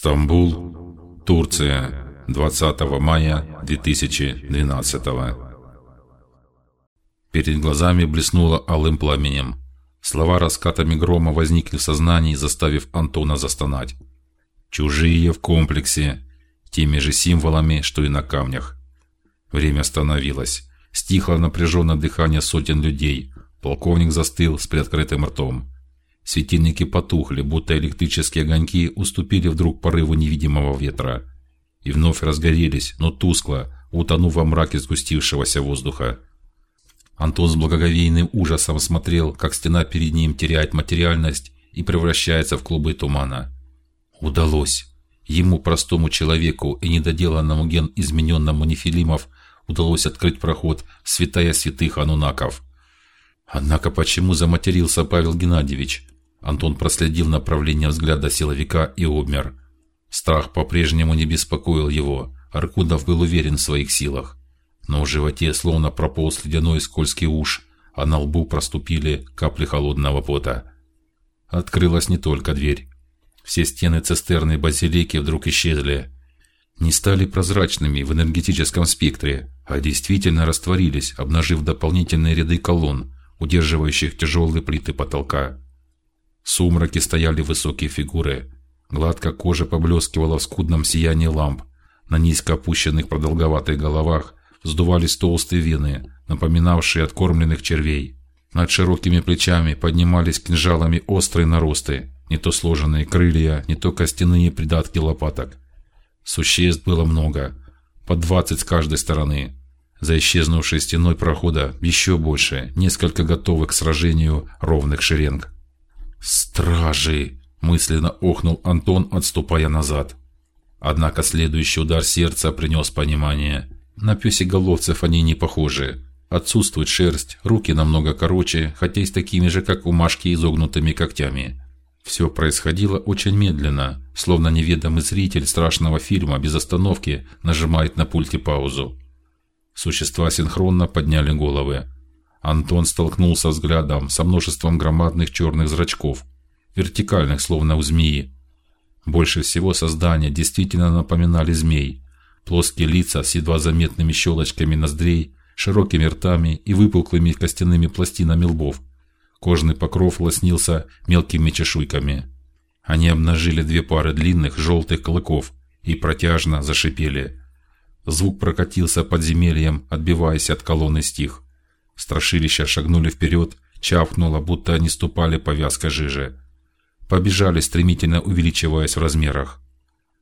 Стамбул, Турция, 20 мая 2012. Перед глазами блеснуло алым пламенем. Слова раскатами грома возникли в сознании, заставив Антона застонать. Чужие в комплексе, теми же символами, что и на камнях. Время остановилось. Стихло напряженное дыхание сотен людей. Полковник застыл с приоткрытым ртом. Светильники потухли, будто электрические огоньки уступили вдруг порыву невидимого ветра, и вновь разгорелись, но тускло, утонув во мраке сгустившегося воздуха. Антон с благоговейным ужасом смотрел, как стена перед ним теряет материальность и превращается в клубы тумана. Удалось ему, простому человеку и недоделанному ген измененному нефилимов, удалось открыть проход святая святых анунаков. Однако почему заматерился Павел Геннадьевич? Антон проследил направление взгляда силовика и обмер. Страх по-прежнему не беспокоил его. Аркудов был уверен в своих силах, но в животе словно прополз ледяной скользкий уж, а на лбу проступили капли холодного пота. Открылась не только дверь. Все стены цистерны базилики вдруг исчезли, не стали прозрачными в энергетическом спектре, а действительно растворились, обнажив дополнительные ряды колонн, удерживающих тяжелые плиты потолка. В сумраке стояли высокие фигуры. Гладкая кожа поблескивала в скудном сиянии ламп. На низко опущенных продолговатых головах вздувались толстые вены, напоминавшие откормленных червей. Над широкими плечами поднимались кинжалами острые наросты, не то сложенные крылья, не то костяные придатки лопаток. Существ было много, по двадцать с каждой стороны. За исчезнувшей стеной прохода еще больше, несколько готовых к сражению ровных шеренг. Стражи! мысленно охнул Антон, отступая назад. Однако следующий удар сердца принес понимание. На песеголовцев они не похожи. Отсутствует шерсть, руки намного короче, хотя и с такими же, как у Машки, изогнутыми когтями. Все происходило очень медленно, словно неведомый зритель страшного фильма без остановки нажимает на пульте паузу. Существа синхронно подняли головы. Антон столкнулся взглядом со множеством громадных черных зрачков, вертикальных, словно у змеи. Больше всего создания действительно напоминали змей. Плоские лица с едва заметными щелочками ноздрей, широкими ртами и выпуклыми костяными пластинами лбов. Кожный покров лоснился мелкими чешуйками. Они обнажили две пары длинных желтых клыков и протяжно зашипели. Звук прокатился подземельем, отбиваясь от колонны стих. Страшилища шагнули вперед, чавкнуло, будто они ступали по вязкой жиже. Побежали, стремительно увеличиваясь в размерах.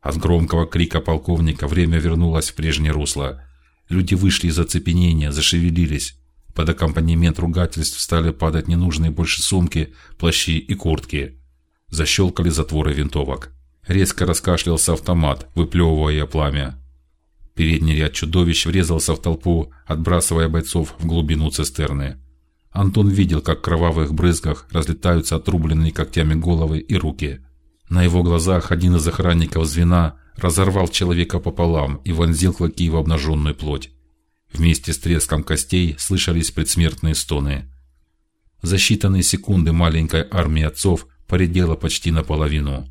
От громкого крика полковника время вернулось в прежнее русло. Люди вышли из оцепенения, зашевелились. Под аккомпанемент ругательств стали падать ненужные больше сумки, плащи и куртки. Защелкали затворы винтовок. Резко раскашлялся автомат, выплевывая пламя. Передний ряд чудовищ врезался в толпу, отбрасывая бойцов в глубину цистерны. Антон видел, как в кровавых брызгах разлетаются отрубленные когтями головы и руки. На его глазах один из охранников звена разорвал человека пополам и вонзил клыки в обнаженную плоть. Вместе с треском костей слышались предсмертные стоны. За считанные секунды маленькая армия отцов поредела почти наполовину.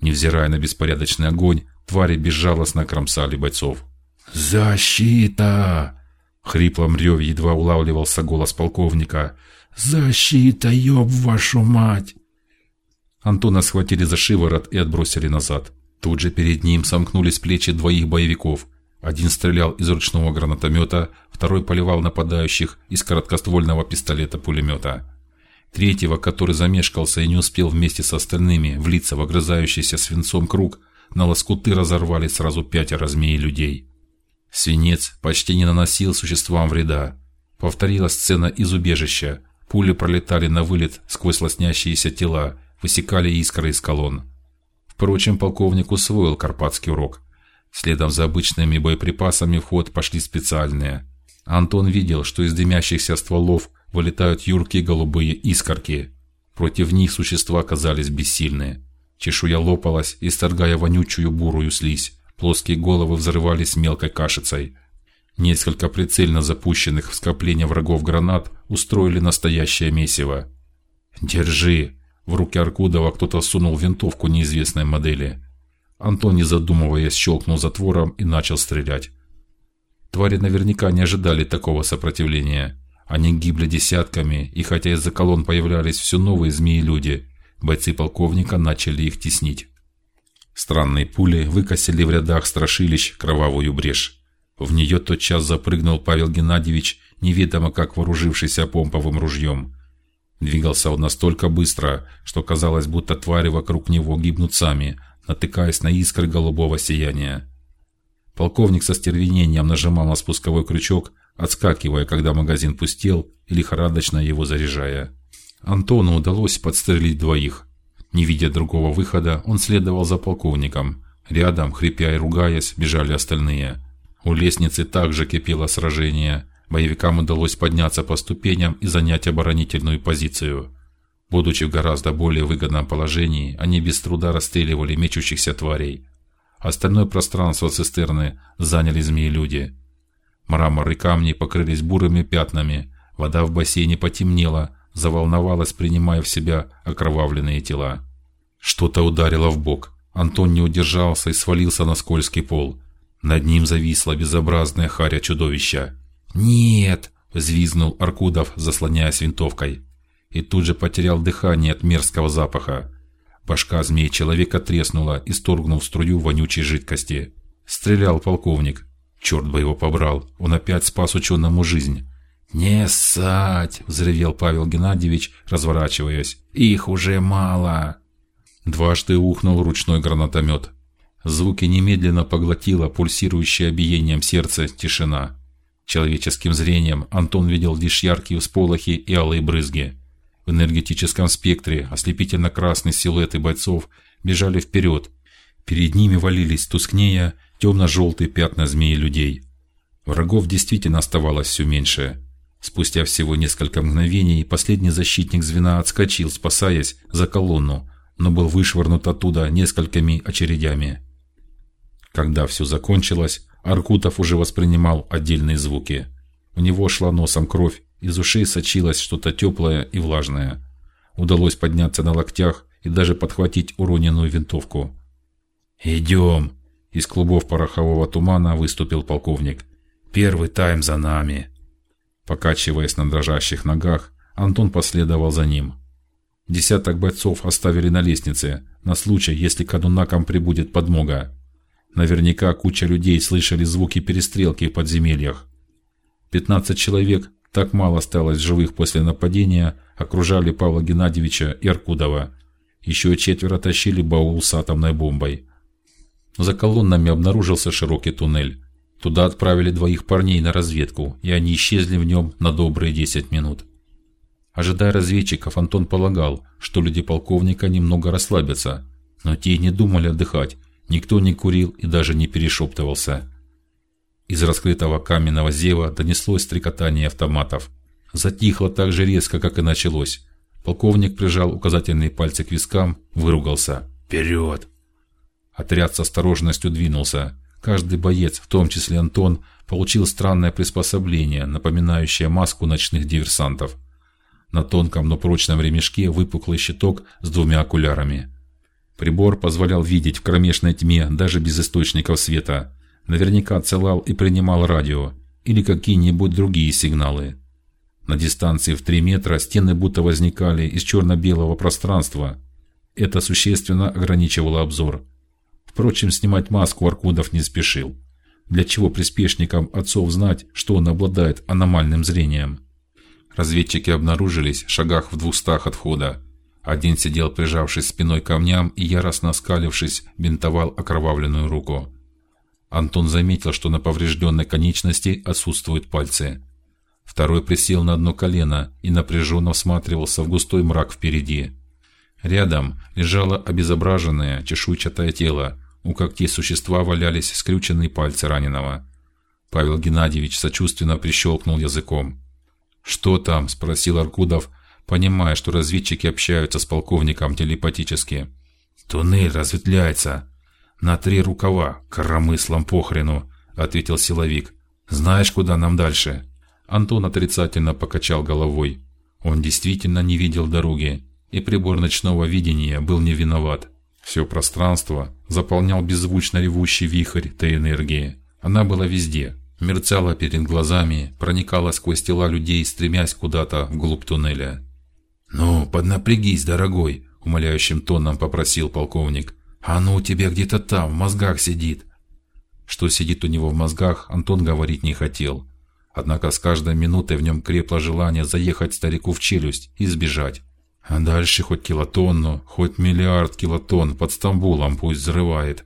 Невзирая на беспорядочный огонь, Твари безжалостно кромсали бойцов. Защита! В хриплом реве едва улавливался голос полковника. Защита, ёб вашу мать! Антона схватили за шиворот и отбросили назад. Тут же перед ним сомкнулись плечи двоих боевиков. Один стрелял из ручного гранатомета, второй поливал нападающих из короткоствольного пистолета-пулемета. Третьего, который замешкался и не успел вместе с остальными влиться в огрызающийся свинцом круг, на лоскуты разорвали сразу пятеро змей людей. Свинец почти не наносил существам вреда. Повторилась сцена из убежища. Пули пролетали на вылет сквозь лоснящиеся тела, высекали искры из колонн. Впрочем, полковник усвоил карпатский урок. Следом за обычными боеприпасами в ход пошли специальные. Антон видел, что из дымящихся стволов вылетают юркие голубые искорки. Против них существа казались бессильны. Чешуя лопалась, исторгая вонючую бурую слизь. Плоские головы взрывались мелкой кашицей. Несколько прицельно запущенных в скопление врагов гранат устроили настоящее месиво. Держи! В руки Аркудова кто-то сунул винтовку неизвестной модели. Антон, не задумываясь, щелкнул затвором и начал стрелять. Твари наверняка не ожидали такого сопротивления. Они гибли десятками, и хотя из-за колонн появлялись все новые змеи-люди, бойцы полковника начали их теснить. Странные пули выкосили в рядах страшилищ кровавую брешь. В нее тотчас запрыгнул Павел Геннадьевич, неведомо как вооружившийся помповым ружьем. Двигался он настолько быстро, что казалось, будто твари вокруг него гибнут сами, натыкаясь на искры голубого сияния. Полковник со стервенением нажимал на спусковой крючок, отскакивая, когда магазин пустел, и лихорадочно его заряжая. Антону удалось подстрелить двоих. Не видя другого выхода, он следовал за полковником. Рядом, хрипя и ругаясь, бежали остальные. У лестницы также кипело сражение. Боевикам удалось подняться по ступеням и занять оборонительную позицию. Будучи в гораздо более выгодном положении, они без труда расстреливали мечущихся тварей. Остальное пространство цистерны заняли змеи-люди. Мрамор и камни покрылись бурыми пятнами, вода в бассейне потемнела, заволновалась, принимая в себя окровавленные тела. Что-то ударило в бок. Антон не удержался и свалился на скользкий пол. Над ним зависла безобразная харя чудовища. Нет! взвизгнул Аркудов, заслоняясь винтовкой и тут же потерял дыхание от мерзкого запаха. Башка змеи человека треснула, исторгнув струю вонючей жидкости. Стрелял полковник. Черт бы его побрал! Он опять спас ученому жизнь. Не ссать! взревел Павел Геннадьевич, разворачиваясь. Их уже мало. Дважды ухнул ручной гранатомет. Звуки немедленно поглотила пульсирующая биением сердца тишина. Человеческим зрением Антон видел лишь яркие всполохи и алые брызги. В энергетическом спектре ослепительно-красные силуэты бойцов бежали вперед. Перед ними валились тускнея темно-желтые пятна змеи людей. Врагов действительно оставалось все меньше. Спустя всего несколько мгновений последний защитник звена отскочил, спасаясь за колонну, но был вышвырнут оттуда несколькими очередями. Когда все закончилось, Аркутов уже воспринимал отдельные звуки. У него шла носом кровь, из ушей сочилось что-то теплое и влажное. Удалось подняться на локтях и даже подхватить уроненную винтовку. Идем. Из клубов порохового тумана выступил полковник. Первый тайм за нами. Покачиваясь на дрожащих ногах, Антон последовал за ним. Десяток бойцов оставили на лестнице на случай, если к адунакам прибудет подмога. Наверняка куча людей слышали звуки перестрелки в подземельях. Пятнадцать человек так мало осталось живых после нападения, окружали Павла Геннадьевича и Аркудова. Еще четверо тащили баул с атомной бомбой. За колоннами обнаружился широкий туннель. Туда отправили двоих парней на разведку, и они исчезли в нем на добрые десять минут. Ожидая разведчиков, Антон полагал, что люди полковника немного расслабятся, но те не думали отдыхать. Никто не курил и даже не перешептывался. Из раскрытого каменного зева донеслось стрекотание автоматов. Затихло так же резко, как и началось. Полковник прижал указательные пальцы к вискам, выругался. Вперед! Отряд с осторожностью двинулся. Каждый боец, в том числе Антон, получил странное приспособление, напоминающее маску ночных диверсантов. На тонком, но прочном ремешке выпуклый щиток с двумя окулярами. Прибор позволял видеть в кромешной тьме даже без источников света. Наверняка отсылал и принимал радио или какие-нибудь другие сигналы. На дистанции в три метра стены будто возникали из черно-белого пространства. Это существенно ограничивало обзор. Впрочем, снимать маску Аркудов не спешил. Для чего приспешникам отцов знать, что он обладает аномальным зрением? Разведчики обнаружились в шагах в двухстах от входа. Один сидел, прижавшись спиной к камням и яростно оскалившись, бинтовал окровавленную руку. Антон заметил, что на поврежденной конечности отсутствуют пальцы. Второй присел на одно колено и напряженно всматривался в густой мрак впереди. Рядом лежало обезображенное чешуйчатое тело. У когтей существа валялись скрюченные пальцы раненого. Павел Геннадьевич сочувственно прищелкнул языком. Что там? – спросил Аркудов, понимая, что разведчики общаются с полковником телепатически. Туннель разветвляется. На три рукава, коромыслом похрену, ответил силовик. Знаешь, куда нам дальше? Антон отрицательно покачал головой. Он действительно не видел дороги, и прибор ночного видения был не виноват. Все пространство заполнял беззвучно ревущий вихрь той энергии. Она была везде, мерцала перед глазами, проникала сквозь тела людей, стремясь куда-то вглубь туннеля. "Ну, поднапрягись, дорогой", умоляющим тоном попросил полковник. "А ну, у тебя где-то там в мозгах сидит". Что сидит у него в мозгах, Антон говорить не хотел. Однако с каждой минутой в нем крепло желание заехать старику в челюсть и сбежать. А дальше хоть килотонну, хоть миллиард килотонн под Стамбулом пусть взрывает.